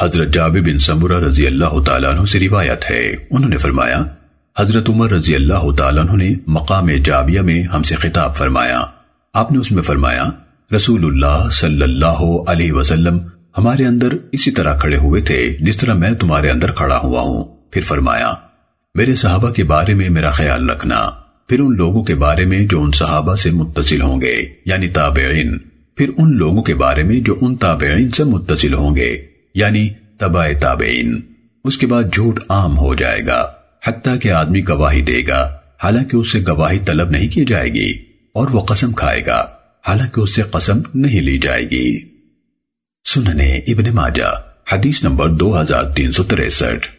حضرت جابر بن سمورہ رضی اللہ تعالیٰ عنہ سے روایت ہے۔ انہوں نے فرمایا، حضرت عمر رضی اللہ تعالیٰ عنہ نے مقام جابیہ میں ہم سے خطاب فرمایا۔ آپ نے اس میں فرمایا، رسول اللہ صلی اللہ علیہ وسلم ہمارے اندر اسی طرح کھڑے ہوئے تھے، جس طرح میں تمہارے اندر کھڑا ہوا ہوں۔ پھر فرمایا، میرے صحابہ کے بارے میں میرا خیال رکھنا۔ پھر ان لوگوں کے بارے میں جو ان صحابہ سے متصل ہوں گے یعنی تابعین۔ پھر ان لوگوں کے بارے میں جو ان تابعین سے متصل ہوں گے۔ یعنی تبع تابعین۔ اس کے بعد جھوٹ عام ہو جائے گا، حتیٰ کہ آدمی گواہی دے گا، حالانکہ اس سے گواہی طلب نہیں کی جائے گی، اور وہ قسم کھائے گا، حالانکہ اس سے قسم نہیں لی جائے گی۔ سننے ابن ماجہ، حدیث نمبر دو ہزار تین سو تریسٹھ۔